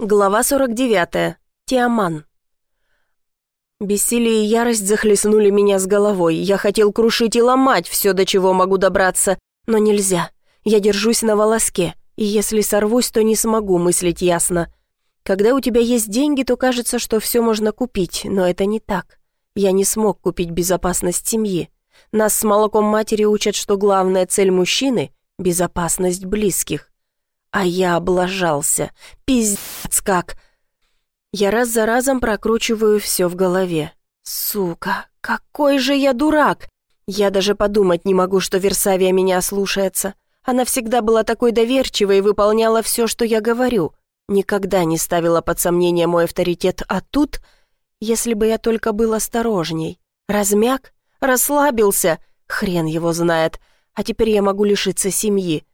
Глава 49. Тиаман. Бессилие и ярость захлестнули меня с головой. Я хотел крушить и ломать все, до чего могу добраться, но нельзя. Я держусь на волоске, и если сорвусь, то не смогу мыслить ясно. Когда у тебя есть деньги, то кажется, что все можно купить, но это не так. Я не смог купить безопасность семьи. Нас с молоком матери учат, что главная цель мужчины — безопасность близких. А я облажался. Пиздец как. Я раз за разом прокручиваю все в голове. Сука, какой же я дурак! Я даже подумать не могу, что Версавия меня слушается. Она всегда была такой доверчивой и выполняла все, что я говорю. Никогда не ставила под сомнение мой авторитет, а тут, если бы я только был осторожней, размяк, расслабился, хрен его знает, а теперь я могу лишиться семьи.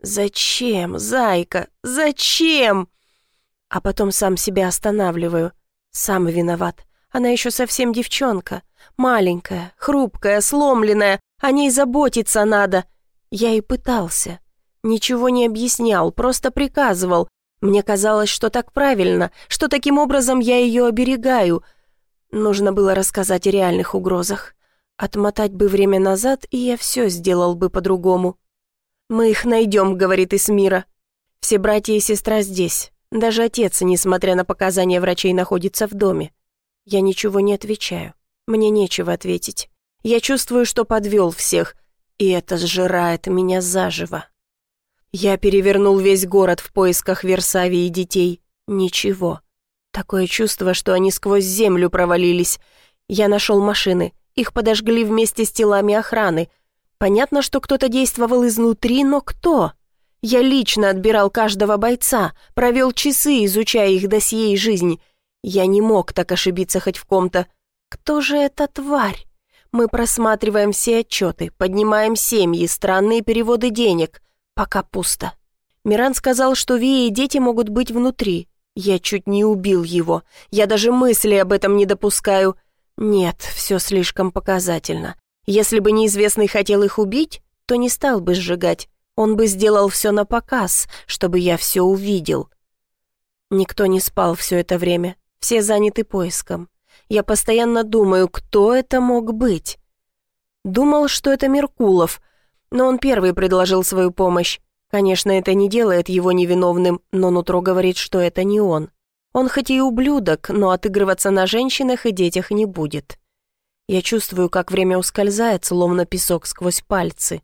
«Зачем, зайка, зачем?» А потом сам себя останавливаю. Сам виноват. Она еще совсем девчонка. Маленькая, хрупкая, сломленная. О ней заботиться надо. Я и пытался. Ничего не объяснял, просто приказывал. Мне казалось, что так правильно, что таким образом я ее оберегаю. Нужно было рассказать о реальных угрозах. Отмотать бы время назад, и я все сделал бы по-другому. «Мы их найдем», — говорит Исмира. «Все братья и сестра здесь. Даже отец, несмотря на показания врачей, находится в доме. Я ничего не отвечаю. Мне нечего ответить. Я чувствую, что подвел всех, и это сжирает меня заживо. Я перевернул весь город в поисках Версавии и детей. Ничего. Такое чувство, что они сквозь землю провалились. Я нашел машины. Их подожгли вместе с телами охраны. Понятно, что кто-то действовал изнутри, но кто? Я лично отбирал каждого бойца, провел часы, изучая их досье и жизнь. Я не мог так ошибиться хоть в ком-то. Кто же эта тварь? Мы просматриваем все отчеты, поднимаем семьи, странные переводы денег. Пока пусто. Миран сказал, что Вия и дети могут быть внутри. Я чуть не убил его. Я даже мысли об этом не допускаю. Нет, все слишком показательно. Если бы неизвестный хотел их убить, то не стал бы сжигать. Он бы сделал все на показ, чтобы я все увидел. Никто не спал все это время. Все заняты поиском. Я постоянно думаю, кто это мог быть. Думал, что это Меркулов, но он первый предложил свою помощь. Конечно, это не делает его невиновным, но нутро говорит, что это не он. Он хоть и ублюдок, но отыгрываться на женщинах и детях не будет. Я чувствую, как время ускользает, словно песок сквозь пальцы.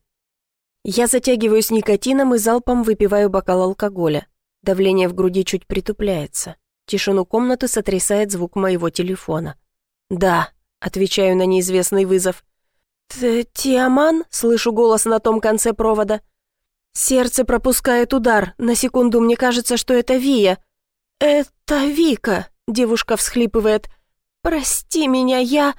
Я затягиваюсь никотином и залпом выпиваю бокал алкоголя. Давление в груди чуть притупляется. Тишину комнаты сотрясает звук моего телефона. «Да», — отвечаю на неизвестный вызов. «Тиаман?» — слышу голос на том конце провода. Сердце пропускает удар. На секунду мне кажется, что это Вия. «Это Вика», — девушка всхлипывает. «Прости меня, я...»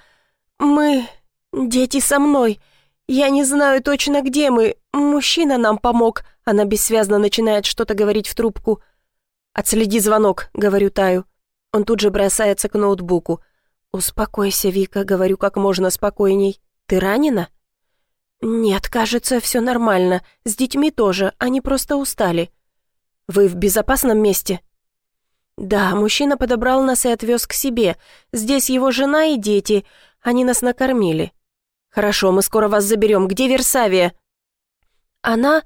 «Мы... дети со мной. Я не знаю точно, где мы. Мужчина нам помог». Она бессвязно начинает что-то говорить в трубку. «Отследи звонок», — говорю Таю. Он тут же бросается к ноутбуку. «Успокойся, Вика», — говорю как можно спокойней. «Ты ранена?» «Нет, кажется, все нормально. С детьми тоже, они просто устали». «Вы в безопасном месте?» «Да, мужчина подобрал нас и отвез к себе. Здесь его жена и дети. Они нас накормили. Хорошо, мы скоро вас заберем. Где Версавия?» «Она...»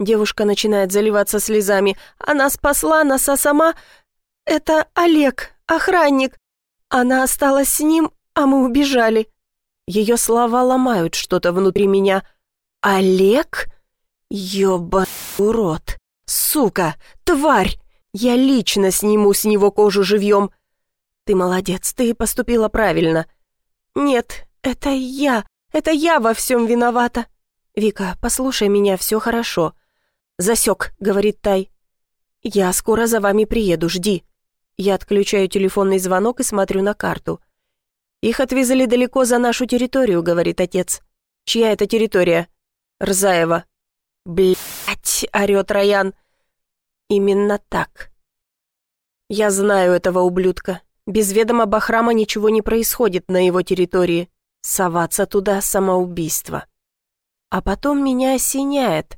Девушка начинает заливаться слезами. «Она спасла нас, а сама...» «Это Олег, охранник. Она осталась с ним, а мы убежали». Ее слова ломают что-то внутри меня. «Олег? Ёба урод! Сука! Тварь! Я лично сниму с него кожу живьем!» «Ты молодец, ты поступила правильно. «Нет, это я, это я во всем виновата». «Вика, послушай меня, все хорошо». «Засек», — говорит Тай. «Я скоро за вами приеду, жди». Я отключаю телефонный звонок и смотрю на карту. «Их отвезли далеко за нашу территорию», — говорит отец. «Чья это территория?» «Рзаева». «Блядь!» — орёт Раян. «Именно так». «Я знаю этого ублюдка. Без ведома Бахрама ничего не происходит на его территории. Соваться туда — самоубийство. А потом меня осеняет.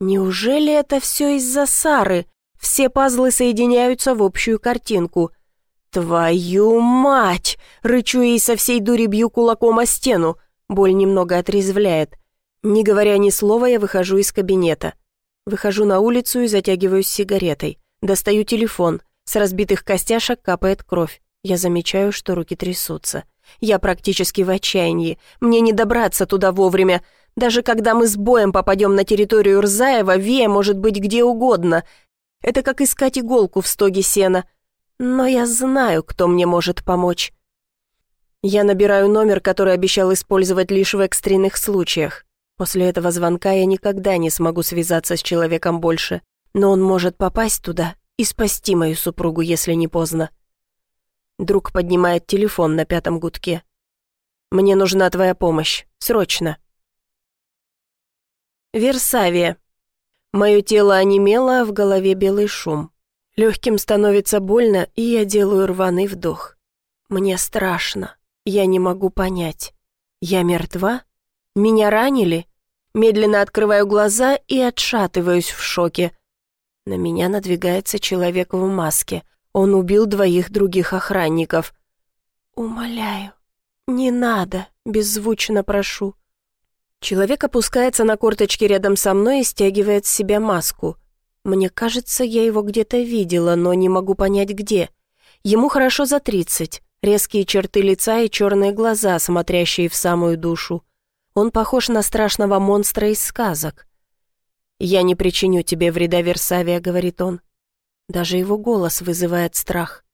Неужели это все из-за Сары? Все пазлы соединяются в общую картинку. «Твою мать!» — рычу ей со всей дури бью кулаком о стену. Боль немного отрезвляет. Не говоря ни слова, я выхожу из кабинета. Выхожу на улицу и затягиваюсь сигаретой. Достаю телефон. С разбитых костяшек капает кровь. Я замечаю, что руки трясутся. Я практически в отчаянии. Мне не добраться туда вовремя. Даже когда мы с боем попадем на территорию Рзаева, Вея может быть где угодно. Это как искать иголку в стоге сена. Но я знаю, кто мне может помочь. Я набираю номер, который обещал использовать лишь в экстренных случаях. После этого звонка я никогда не смогу связаться с человеком больше, но он может попасть туда и спасти мою супругу, если не поздно. Друг поднимает телефон на пятом гудке. «Мне нужна твоя помощь. Срочно». Версавия. Мое тело онемело, а в голове белый шум. Легким становится больно, и я делаю рваный вдох. Мне страшно. Я не могу понять. Я мертва? Меня ранили? Медленно открываю глаза и отшатываюсь в шоке. На меня надвигается человек в маске. Он убил двоих других охранников. «Умоляю, не надо», — беззвучно прошу. Человек опускается на корточки рядом со мной и стягивает с себя маску. Мне кажется, я его где-то видела, но не могу понять, где. Ему хорошо за тридцать. Резкие черты лица и черные глаза, смотрящие в самую душу. Он похож на страшного монстра из сказок. «Я не причиню тебе вреда, Версавия», — говорит он. Даже его голос вызывает страх.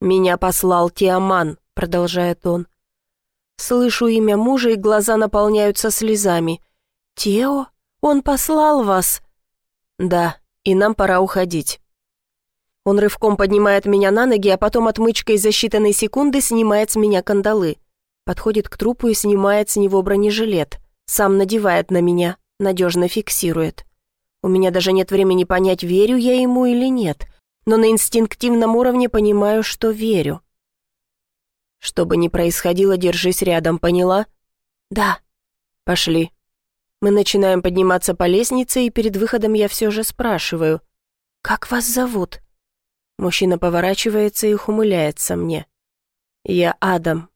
«Меня послал Тиаман», — продолжает он. Слышу имя мужа, и глаза наполняются слезами. «Тео? Он послал вас?» «Да, и нам пора уходить». Он рывком поднимает меня на ноги, а потом отмычкой за считанные секунды снимает с меня кандалы. Подходит к трупу и снимает с него бронежилет. Сам надевает на меня, надежно фиксирует. У меня даже нет времени понять, верю я ему или нет, но на инстинктивном уровне понимаю, что верю. Что бы ни происходило, держись рядом, поняла? Да. Пошли. Мы начинаем подниматься по лестнице, и перед выходом я все же спрашиваю. «Как вас зовут?» Мужчина поворачивается и ухмыляется мне. «Я Адам.